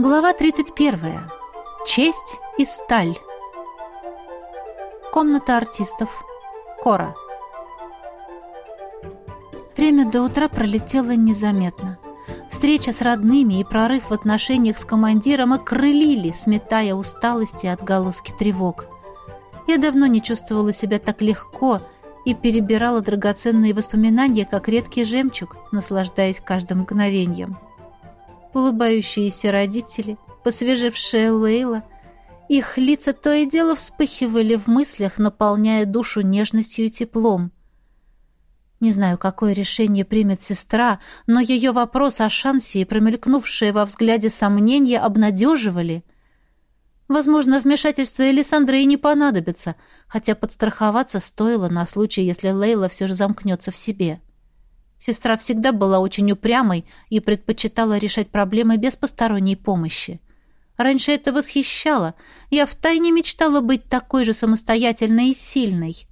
Глава 31. Честь и сталь. Комната артистов. Кора. Время до утра пролетело незаметно. Встреча с родными и прорыв в отношениях с командиром окрылили, сметая усталости и отголоски тревог. Я давно не чувствовала себя так легко и перебирала драгоценные воспоминания, как редкий жемчуг, наслаждаясь каждым мгновением улыбающиеся родители, посвежевшая Лейла. Их лица то и дело вспыхивали в мыслях, наполняя душу нежностью и теплом. Не знаю, какое решение примет сестра, но ее вопрос о шансе и промелькнувшие во взгляде сомнения обнадеживали. Возможно, вмешательство Элисандры и не понадобится, хотя подстраховаться стоило на случай, если Лейла все же замкнется в себе. — Сестра всегда была очень упрямой и предпочитала решать проблемы без посторонней помощи. Раньше это восхищало. Я втайне мечтала быть такой же самостоятельной и сильной.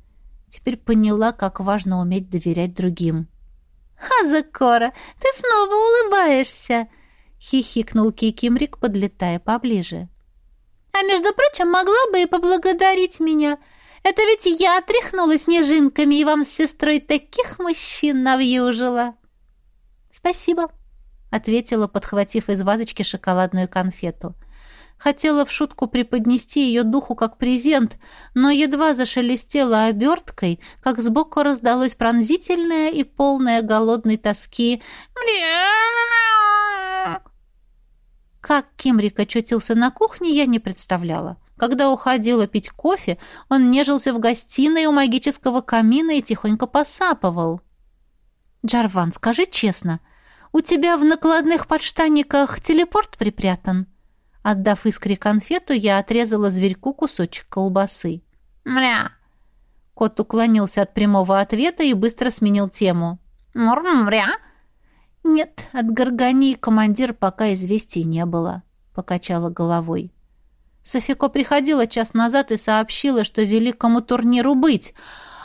Теперь поняла, как важно уметь доверять другим. «Азакора, ты снова улыбаешься!» — хихикнул Кикимрик, подлетая поближе. «А между прочим, могла бы и поблагодарить меня. Это ведь я тряхнула снежинками и вам с сестрой таких мужчин навьюжила!» «Спасибо», — ответила, подхватив из вазочки шоколадную конфету. Хотела в шутку преподнести ее духу как презент, но едва зашелестела оберткой, как сбоку раздалось пронзительное и полное голодной тоски. Как Кимрик очутился на кухне, я не представляла. Когда уходила пить кофе, он нежился в гостиной у магического камина и тихонько посапывал. «Джарван, скажи честно, у тебя в накладных подштанниках телепорт припрятан?» Отдав искре конфету, я отрезала зверьку кусочек колбасы. «Мря!» Кот уклонился от прямого ответа и быстро сменил тему. «Мря!» «Нет, от Горгани командир пока известий не было», — покачала головой. Софико приходила час назад и сообщила, что великому турниру быть,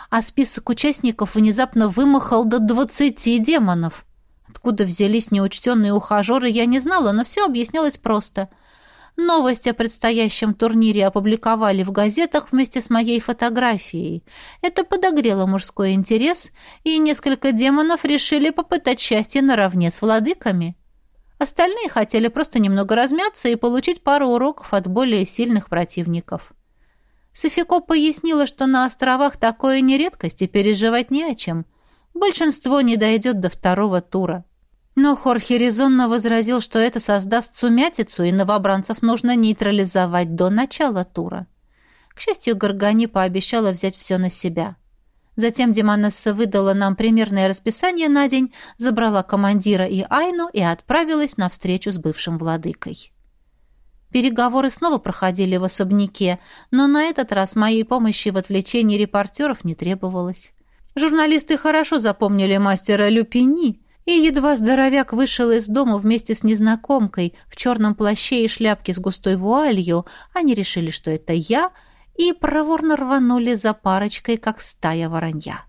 а список участников внезапно вымахал до двадцати демонов. Откуда взялись неучтенные ухажеры, я не знала, но все объяснялось просто. Новость о предстоящем турнире опубликовали в газетах вместе с моей фотографией. Это подогрело мужской интерес, и несколько демонов решили попытать счастье наравне с владыками. Остальные хотели просто немного размяться и получить пару уроков от более сильных противников. Софико пояснила, что на островах такое не редкость и переживать не о чем. Большинство не дойдет до второго тура. Но Хорхе резонно возразил, что это создаст сумятицу, и новобранцев нужно нейтрализовать до начала тура. К счастью, Горгани пообещала взять все на себя. Затем Демонесса выдала нам примерное расписание на день, забрала командира и Айну и отправилась на встречу с бывшим владыкой. Переговоры снова проходили в особняке, но на этот раз моей помощи в отвлечении репортеров не требовалось. Журналисты хорошо запомнили мастера Люпини, и едва здоровяк вышел из дома вместе с незнакомкой в черном плаще и шляпке с густой вуалью, они решили, что это я — и проворно рванули за парочкой, как стая воронья.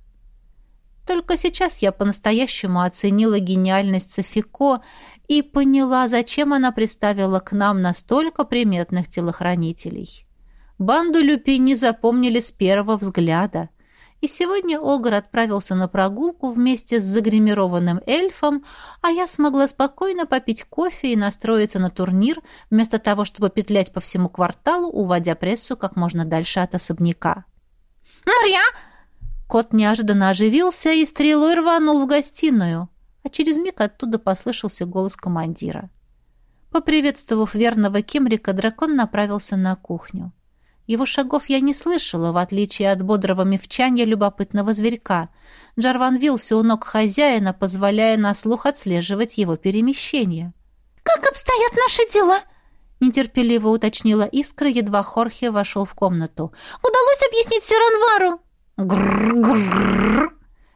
Только сейчас я по-настоящему оценила гениальность Софико и поняла, зачем она приставила к нам настолько приметных телохранителей. Банду Люпини запомнили с первого взгляда и сегодня Огр отправился на прогулку вместе с загримированным эльфом, а я смогла спокойно попить кофе и настроиться на турнир, вместо того, чтобы петлять по всему кварталу, уводя прессу как можно дальше от особняка. «Марья!» Кот неожиданно оживился и стрелой рванул в гостиную, а через миг оттуда послышался голос командира. Поприветствовав верного Кимрика, дракон направился на кухню. Его шагов я не слышала, в отличие от бодрого мевчания любопытного зверька. Джарван вился у ног хозяина, позволяя на слух отслеживать его перемещение. «Как обстоят наши дела?» нетерпеливо уточнила Искра, едва Хорхе вошел в комнату. «Удалось объяснить все Ранвару?» «Гррррррр!»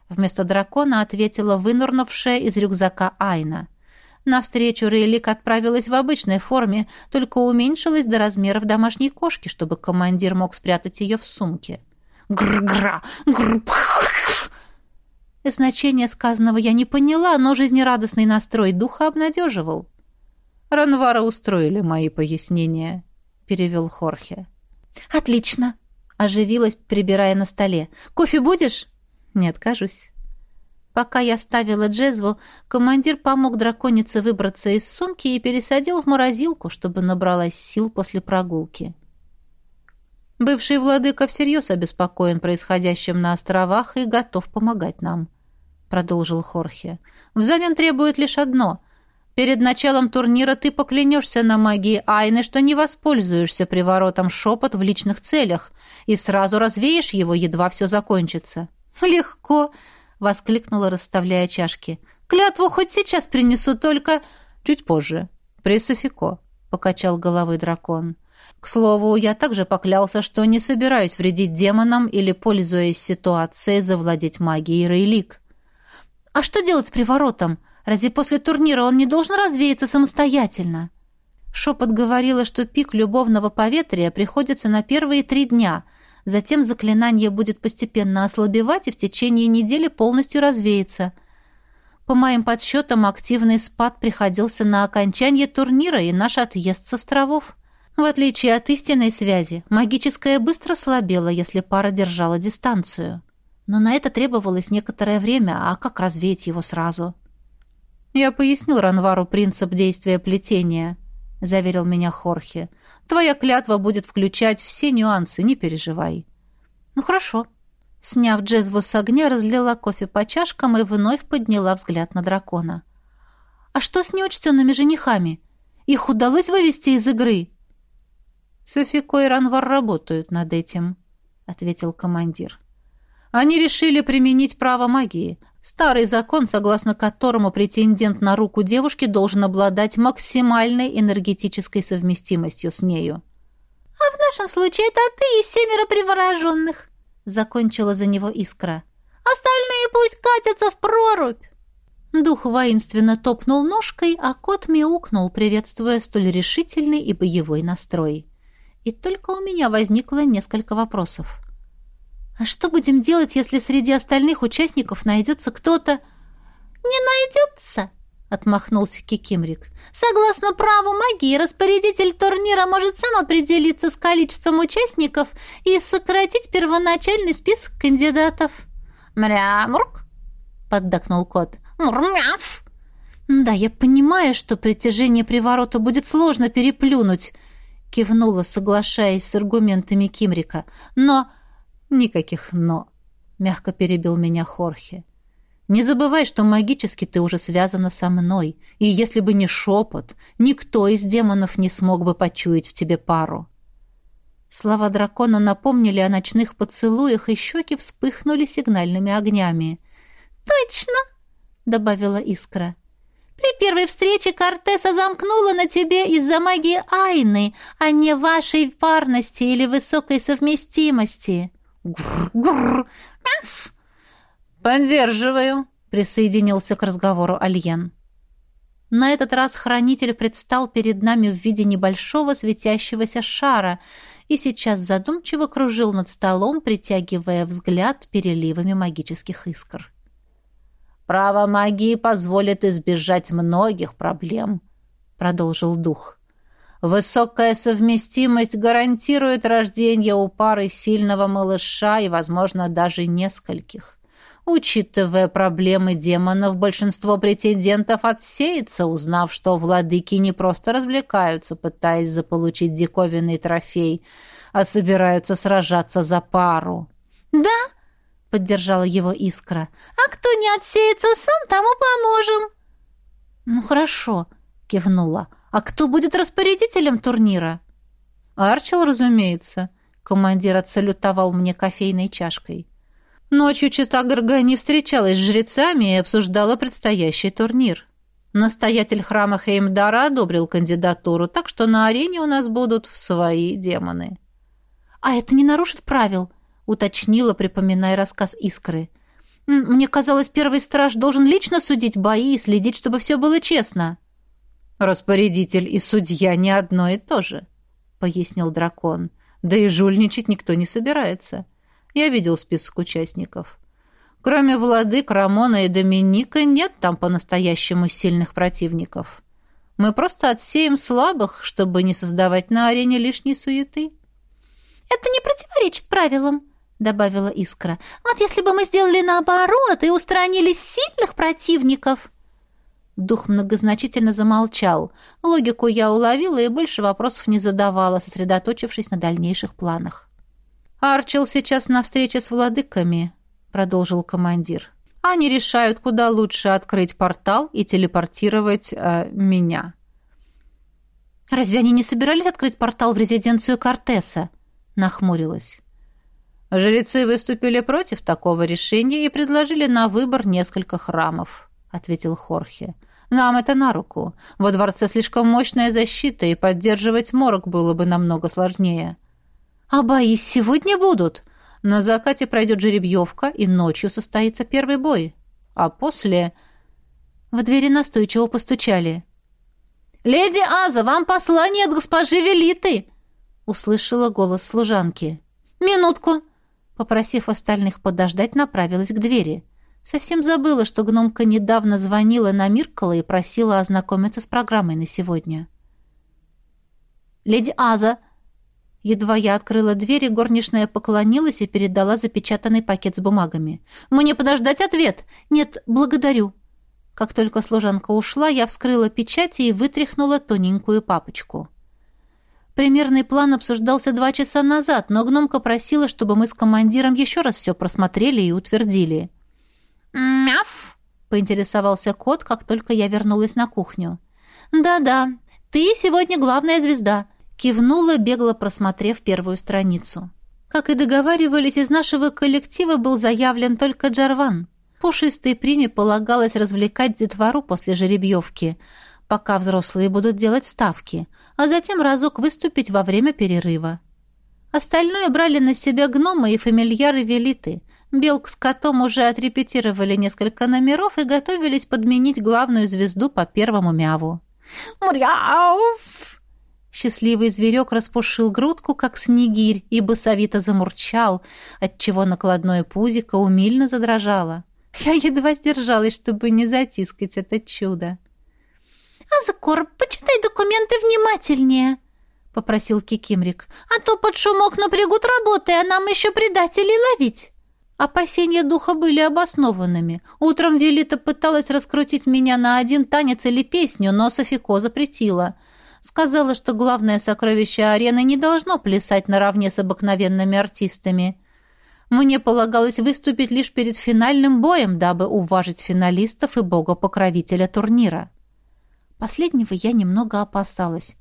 Вместо дракона ответила вынурнувшая из рюкзака Айна. Навстречу Рейлик отправилась в обычной форме, только уменьшилась до размеров домашней кошки, чтобы командир мог спрятать ее в сумке. Гр-гра! Гр Значение сказанного я не поняла, но жизнерадостный настрой духа обнадеживал. Ранвара устроили мои пояснения, перевел Хорхе. Отлично, оживилась, прибирая на столе. Кофе будешь? Не откажусь. Пока я ставила джезву, командир помог драконице выбраться из сумки и пересадил в морозилку, чтобы набралась сил после прогулки. Бывший владыка всерьез обеспокоен происходящим на островах и готов помогать нам, продолжил Хорхе. Взамен требует лишь одно Перед началом турнира ты поклянешься на магии Айны, что не воспользуешься приворотом шепот в личных целях и сразу развеешь его, едва все закончится». «Легко!» — воскликнула, расставляя чашки. «Клятву хоть сейчас принесу, только...» «Чуть позже. При Софико», — покачал головой дракон. «К слову, я также поклялся, что не собираюсь вредить демонам или, пользуясь ситуацией, завладеть магией Рейлик». «А что делать с приворотом?» Разве после турнира он не должен развеяться самостоятельно? Шепот говорила, что пик любовного поветрия приходится на первые три дня. Затем заклинание будет постепенно ослабевать и в течение недели полностью развеется. По моим подсчетам, активный спад приходился на окончание турнира и наш отъезд с островов. В отличие от истинной связи, магическая быстро слабела, если пара держала дистанцию. Но на это требовалось некоторое время, а как развеять его сразу? — «Я пояснил Ранвару принцип действия плетения», — заверил меня Хорхе. «Твоя клятва будет включать все нюансы, не переживай». «Ну хорошо». Сняв джезву с огня, разлила кофе по чашкам и вновь подняла взгляд на дракона. «А что с неучтенными женихами? Их удалось вывести из игры?» «Софико и Ранвар работают над этим», — ответил командир. «Они решили применить право магии, Старый закон, согласно которому претендент на руку девушки должен обладать максимальной энергетической совместимостью с нею. «А в нашем случае это ты и семеро привороженных», — закончила за него искра. «Остальные пусть катятся в прорубь». Дух воинственно топнул ножкой, а кот мяукнул, приветствуя столь решительный и боевой настрой. И только у меня возникло несколько вопросов. А что будем делать, если среди остальных участников найдется кто-то... Не найдется, отмахнулся Кикимрик. Согласно праву магии, распорядитель турнира может сам определиться с количеством участников и сократить первоначальный список кандидатов. Мрямурк, поддакнул кот. Мурмяв. Да, я понимаю, что притяжение приворота будет сложно переплюнуть, кивнула, соглашаясь с аргументами Кимрика. Но «Никаких «но», — мягко перебил меня Хорхе. «Не забывай, что магически ты уже связана со мной, и если бы не шепот, никто из демонов не смог бы почуять в тебе пару». Слова дракона напомнили о ночных поцелуях, и щеки вспыхнули сигнальными огнями. «Точно!» — добавила Искра. «При первой встрече Кортеса замкнула на тебе из-за магии Айны, а не вашей парности или высокой совместимости». Гррр, Аф. Поддерживаю, присоединился к разговору Альен. На этот раз хранитель предстал перед нами в виде небольшого светящегося шара и сейчас задумчиво кружил над столом, притягивая взгляд переливами магических искр. «Право магии позволит избежать многих проблем», — продолжил дух. Высокая совместимость гарантирует рождение у пары сильного малыша и, возможно, даже нескольких. Учитывая проблемы демонов, большинство претендентов отсеется, узнав, что владыки не просто развлекаются, пытаясь заполучить диковинный трофей, а собираются сражаться за пару. «Да?» — поддержала его искра. «А кто не отсеется сам, тому поможем». «Ну хорошо», — кивнула. А кто будет распорядителем турнира? Арчел, разумеется. Командир отсалютовал мне кофейной чашкой. Ночью чита Гаргани встречалась с жрецами и обсуждала предстоящий турнир. Настоятель храма Хеймдара одобрил кандидатуру, так что на арене у нас будут свои демоны. «А это не нарушит правил?» — уточнила, припоминая рассказ Искры. «Мне казалось, первый страж должен лично судить бои и следить, чтобы все было честно». «Распорядитель и судья не одно и то же», — пояснил дракон. «Да и жульничать никто не собирается. Я видел список участников. Кроме владык Рамона и Доминика нет там по-настоящему сильных противников. Мы просто отсеем слабых, чтобы не создавать на арене лишней суеты». «Это не противоречит правилам», — добавила Искра. «Вот если бы мы сделали наоборот и устранили сильных противников...» Дух многозначительно замолчал. Логику я уловила и больше вопросов не задавала, сосредоточившись на дальнейших планах. «Арчил сейчас на встрече с владыками», — продолжил командир. «Они решают, куда лучше открыть портал и телепортировать э, меня». «Разве они не собирались открыть портал в резиденцию Кортеса?» — нахмурилась. «Жрецы выступили против такого решения и предложили на выбор несколько храмов», — ответил Хорхе. «Нам это на руку. Во дворце слишком мощная защита, и поддерживать морок было бы намного сложнее». «А бои сегодня будут?» «На закате пройдет жеребьевка, и ночью состоится первый бой. А после...» В двери настойчиво постучали. «Леди Аза, вам послание от госпожи Велиты!» Услышала голос служанки. «Минутку!» Попросив остальных подождать, направилась к двери. Совсем забыла, что гномка недавно звонила на Миркала и просила ознакомиться с программой на сегодня. «Леди Аза!» Едва я открыла дверь, и горничная поклонилась и передала запечатанный пакет с бумагами. «Мне подождать ответ?» «Нет, благодарю». Как только служанка ушла, я вскрыла печати и вытряхнула тоненькую папочку. Примерный план обсуждался два часа назад, но гномка просила, чтобы мы с командиром еще раз все просмотрели и утвердили. «Мяф!» — поинтересовался кот, как только я вернулась на кухню. «Да-да, ты сегодня главная звезда», — кивнула, бегло просмотрев первую страницу. Как и договаривались, из нашего коллектива был заявлен только Джарван. Пушистой приме полагалось развлекать детвору после жеребьевки — пока взрослые будут делать ставки, а затем разок выступить во время перерыва. Остальное брали на себя гномы и фамильяры Велиты. Белк с котом уже отрепетировали несколько номеров и готовились подменить главную звезду по первому мяву. «Муряуф!» Счастливый зверек распушил грудку, как снегирь, и басовито замурчал, отчего накладное пузико умильно задрожало. Я едва сдержалась, чтобы не затискать это чудо. «Азакор, почитай документы внимательнее», — попросил Кикимрик. «А то под шумок напрягут работы, а нам еще предателей ловить». Опасения духа были обоснованными. Утром Велита пыталась раскрутить меня на один танец или песню, но Софико запретила. Сказала, что главное сокровище арены не должно плясать наравне с обыкновенными артистами. Мне полагалось выступить лишь перед финальным боем, дабы уважить финалистов и бога-покровителя турнира. Последнего я немного опасалась.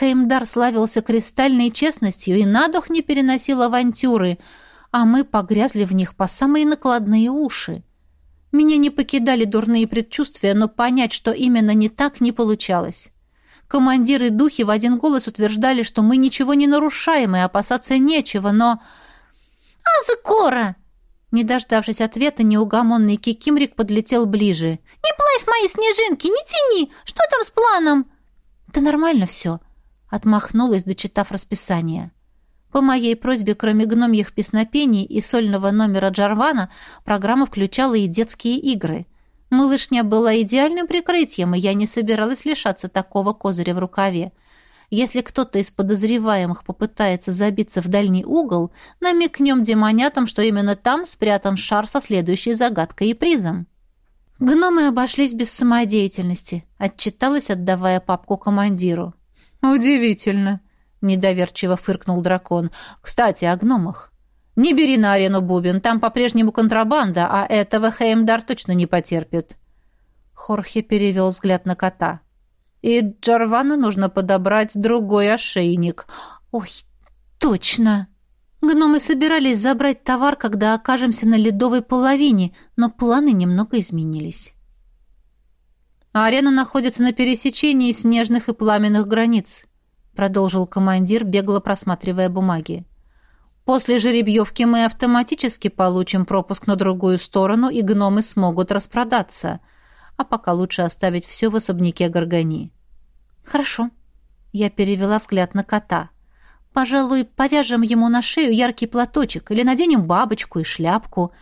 Хеймдар славился кристальной честностью и на дух не переносил авантюры, а мы погрязли в них по самые накладные уши. Меня не покидали дурные предчувствия, но понять, что именно не так, не получалось. Командиры духи в один голос утверждали, что мы ничего не нарушаем и опасаться нечего, но... «Азекора!» Не дождавшись ответа, неугомонный Кикимрик подлетел ближе. «Не плавь мои снежинки, не тяни! Что там с планом?» «Да нормально все», — отмахнулась, дочитав расписание. По моей просьбе, кроме гномьих песнопений и сольного номера Джарвана, программа включала и детские игры. Малышня была идеальным прикрытием, и я не собиралась лишаться такого козыря в рукаве. Если кто-то из подозреваемых попытается забиться в дальний угол, намекнем демонятам, что именно там спрятан шар со следующей загадкой и призом. Гномы обошлись без самодеятельности, отчиталась, отдавая папку командиру. «Удивительно», — недоверчиво фыркнул дракон. «Кстати, о гномах. Не бери на арену бубен, там по-прежнему контрабанда, а этого Хеймдар точно не потерпит». Хорхе перевел взгляд на кота. И Джарвану нужно подобрать другой ошейник. Ой, точно. Гномы собирались забрать товар, когда окажемся на ледовой половине, но планы немного изменились. Арена находится на пересечении снежных и пламенных границ, продолжил командир, бегло просматривая бумаги. После жеребьевки мы автоматически получим пропуск на другую сторону, и гномы смогут распродаться — а пока лучше оставить все в особняке Горгани. «Хорошо». Я перевела взгляд на кота. «Пожалуй, повяжем ему на шею яркий платочек или наденем бабочку и шляпку.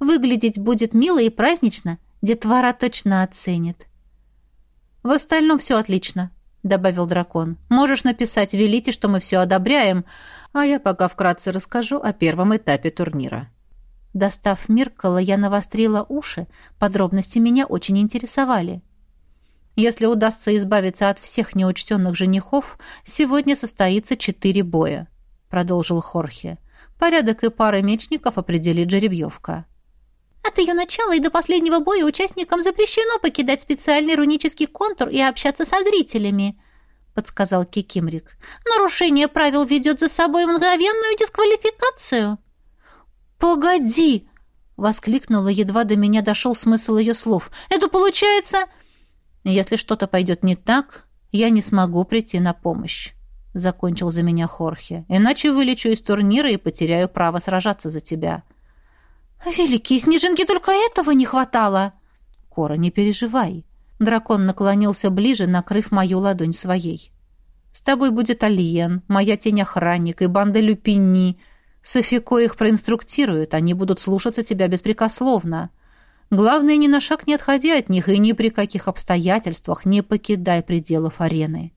Выглядеть будет мило и празднично. Детвора точно оценит». В остальном все отлично, добавил дракон. Можешь написать Велите, что мы все одобряем, а я пока вкратце расскажу о первом этапе турнира. Достав Миркала, я навострила уши. Подробности меня очень интересовали. Если удастся избавиться от всех неучтенных женихов, сегодня состоится четыре боя, продолжил Хорхе. Порядок и пары мечников определит жеребьевка. От ее начала и до последнего боя участникам запрещено покидать специальный рунический контур и общаться со зрителями, подсказал Кикимрик. Нарушение правил ведет за собой мгновенную дисквалификацию. «Погоди!» — воскликнула, едва до меня дошел смысл ее слов. «Это получается...» «Если что-то пойдет не так, я не смогу прийти на помощь», — закончил за меня Хорхе. «Иначе вылечу из турнира и потеряю право сражаться за тебя». «Великие снежинки, только этого не хватало!» «Кора, не переживай». Дракон наклонился ближе, накрыв мою ладонь своей. «С тобой будет Алиен, моя тень-охранник и банда Люпини. Софико их проинструктирует, они будут слушаться тебя беспрекословно. Главное, ни на шаг не отходи от них и ни при каких обстоятельствах не покидай пределов арены.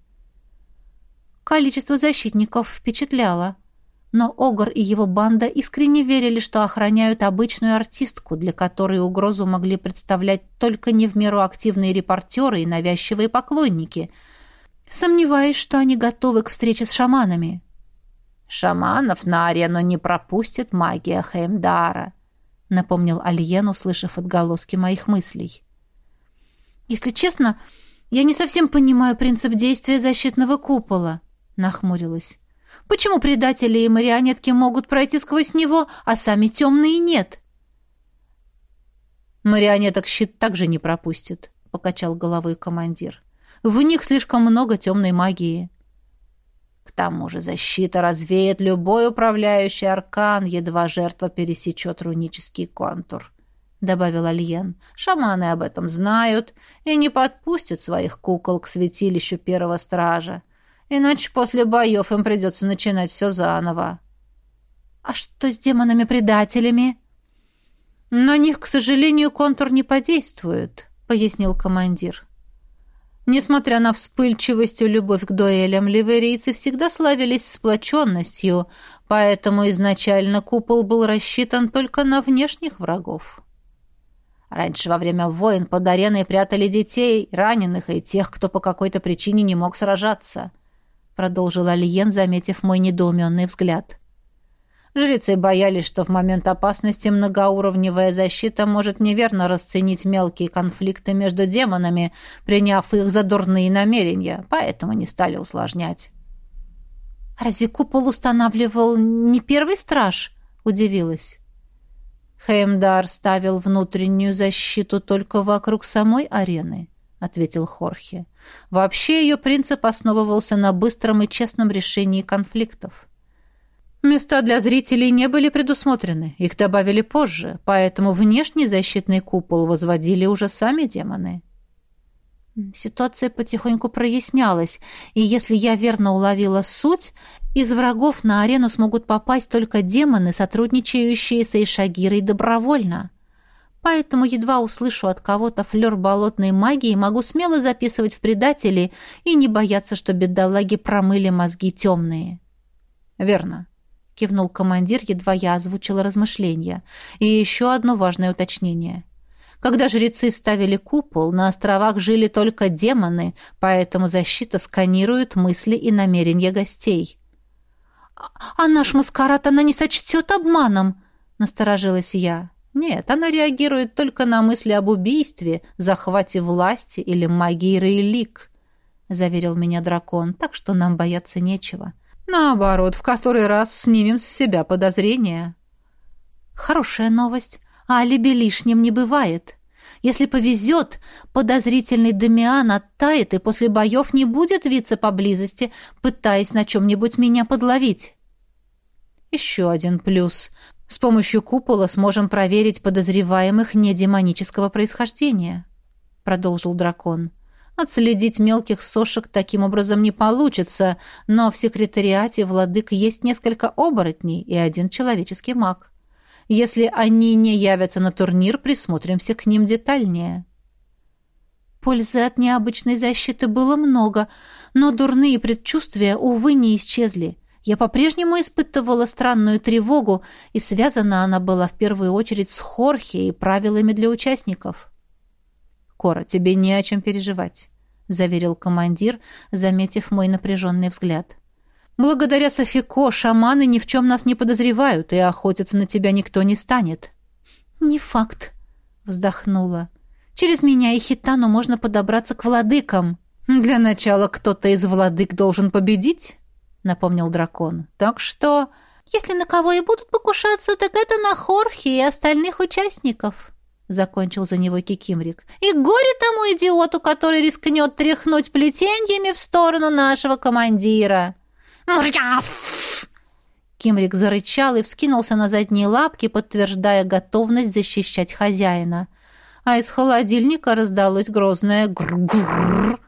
Количество защитников впечатляло. Но Огр и его банда искренне верили, что охраняют обычную артистку, для которой угрозу могли представлять только не в меру активные репортеры и навязчивые поклонники. Сомневаюсь, что они готовы к встрече с шаманами. «Шаманов на арену не пропустит магия Хеймдара», — напомнил Альен, услышав отголоски моих мыслей. «Если честно, я не совсем понимаю принцип действия защитного купола», — нахмурилась. «Почему предатели и марионетки могут пройти сквозь него, а сами темные нет?» «Марионеток щит также не пропустит», — покачал головой командир. «В них слишком много темной магии». К тому же защита развеет любой управляющий аркан, едва жертва пересечет рунический контур», — добавил Альен. «Шаманы об этом знают и не подпустят своих кукол к святилищу первого стража. Иначе после боев им придется начинать все заново». «А что с демонами-предателями?» «На них, к сожалению, контур не подействует», — пояснил командир. Несмотря на вспыльчивость и любовь к дуэлям, ливерийцы всегда славились сплоченностью, поэтому изначально купол был рассчитан только на внешних врагов. Раньше во время войн под ареной прятали детей, раненых и тех, кто по какой-то причине не мог сражаться, продолжил Алиен, заметив мой недоуменный взгляд. Жрецы боялись, что в момент опасности многоуровневая защита может неверно расценить мелкие конфликты между демонами, приняв их за дурные намерения, поэтому не стали усложнять. «Разве купол устанавливал не первый страж?» — удивилась. «Хеймдар ставил внутреннюю защиту только вокруг самой арены», — ответил Хорхе. «Вообще ее принцип основывался на быстром и честном решении конфликтов». Места для зрителей не были предусмотрены, их добавили позже, поэтому внешний защитный купол возводили уже сами демоны. Ситуация потихоньку прояснялась, и если я верно уловила суть, из врагов на арену смогут попасть только демоны, сотрудничающие с Эйшагирой добровольно. Поэтому едва услышу от кого-то флер болотной магии, могу смело записывать в предатели и не бояться, что бедолаги промыли мозги темные. Верно кивнул командир, едва я озвучила размышления. И еще одно важное уточнение. Когда жрецы ставили купол, на островах жили только демоны, поэтому защита сканирует мысли и намерения гостей. «А наш маскарад она не сочтет обманом?» — насторожилась я. «Нет, она реагирует только на мысли об убийстве, захвате власти или магии Рейлик», — заверил меня дракон, «так что нам бояться нечего». Наоборот, в который раз снимем с себя подозрения. Хорошая новость. Алиби лишним не бывает. Если повезет, подозрительный Дамиан оттает и после боев не будет виться поблизости, пытаясь на чем-нибудь меня подловить. Еще один плюс. С помощью купола сможем проверить подозреваемых недемонического происхождения, продолжил дракон. Отследить мелких сошек таким образом не получится, но в секретариате владык есть несколько оборотней и один человеческий маг. Если они не явятся на турнир, присмотримся к ним детальнее. Пользы от необычной защиты было много, но дурные предчувствия, увы, не исчезли. Я по-прежнему испытывала странную тревогу, и связана она была в первую очередь с Хорхе и правилами для участников. «Кора, тебе не о чем переживать», — заверил командир, заметив мой напряженный взгляд. «Благодаря Софико шаманы ни в чем нас не подозревают, и охотиться на тебя никто не станет». «Не факт», — вздохнула. Через меня и Хитану можно подобраться к владыкам. Для начала кто-то из владык должен победить, напомнил дракон. Так что, если на кого и будут покушаться, так это на Хорхи и остальных участников. Закончил за него Кикимрик. И горе тому идиоту, который рискнет тряхнуть плетеньями в сторону нашего командира. Мряф! Кимрик зарычал и вскинулся на задние лапки, подтверждая готовность защищать хозяина а из холодильника раздалось грозное гр-гр.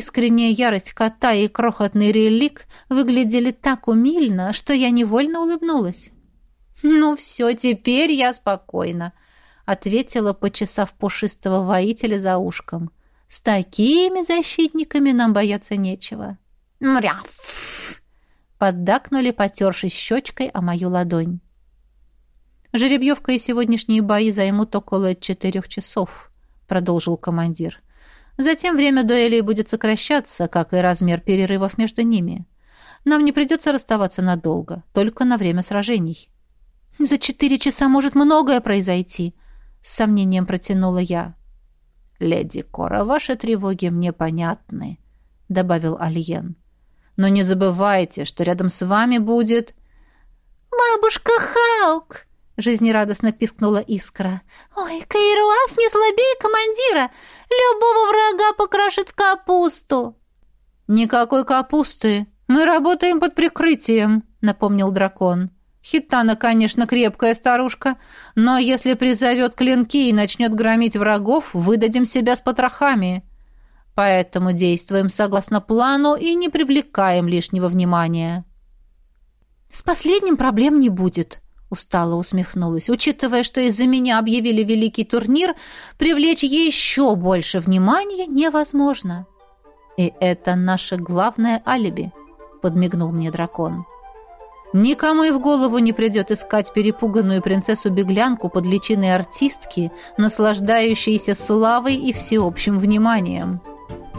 Искренняя ярость кота и крохотный релик выглядели так умильно, что я невольно улыбнулась. «Ну все, теперь я спокойна», — ответила, почесав пушистого воителя за ушком. «С такими защитниками нам бояться нечего». «Мряф!» — поддакнули, потершись щечкой о мою ладонь. Жеребьевка и сегодняшние бои займут около четырех часов», — продолжил командир. «Затем время дуэлей будет сокращаться, как и размер перерывов между ними. Нам не придется расставаться надолго, только на время сражений». «За четыре часа может многое произойти», — с сомнением протянула я. «Леди Кора, ваши тревоги мне понятны», — добавил Альен. «Но не забывайте, что рядом с вами будет...» «Бабушка Хаук!» Жизнерадостно пискнула искра. «Ой, Кайруас не слабее командира! Любого врага покрошит в капусту!» «Никакой капусты! Мы работаем под прикрытием!» — напомнил дракон. «Хитана, конечно, крепкая старушка, но если призовет клинки и начнет громить врагов, выдадим себя с потрохами. Поэтому действуем согласно плану и не привлекаем лишнего внимания». «С последним проблем не будет», устало усмехнулась. Учитывая, что из-за меня объявили великий турнир, привлечь еще больше внимания невозможно. И это наше главное алиби, подмигнул мне дракон. Никому и в голову не придет искать перепуганную принцессу-беглянку под личиной артистки, наслаждающейся славой и всеобщим вниманием.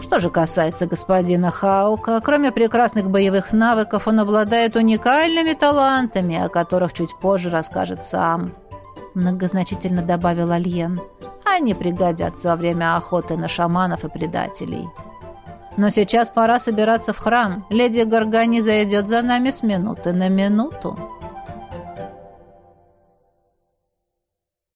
Что же касается господина Хаука, кроме прекрасных боевых навыков, он обладает уникальными талантами, о которых чуть позже расскажет сам. Многозначительно добавил Альен. Они пригодятся во время охоты на шаманов и предателей. Но сейчас пора собираться в храм. Леди Гаргани зайдет за нами с минуты на минуту.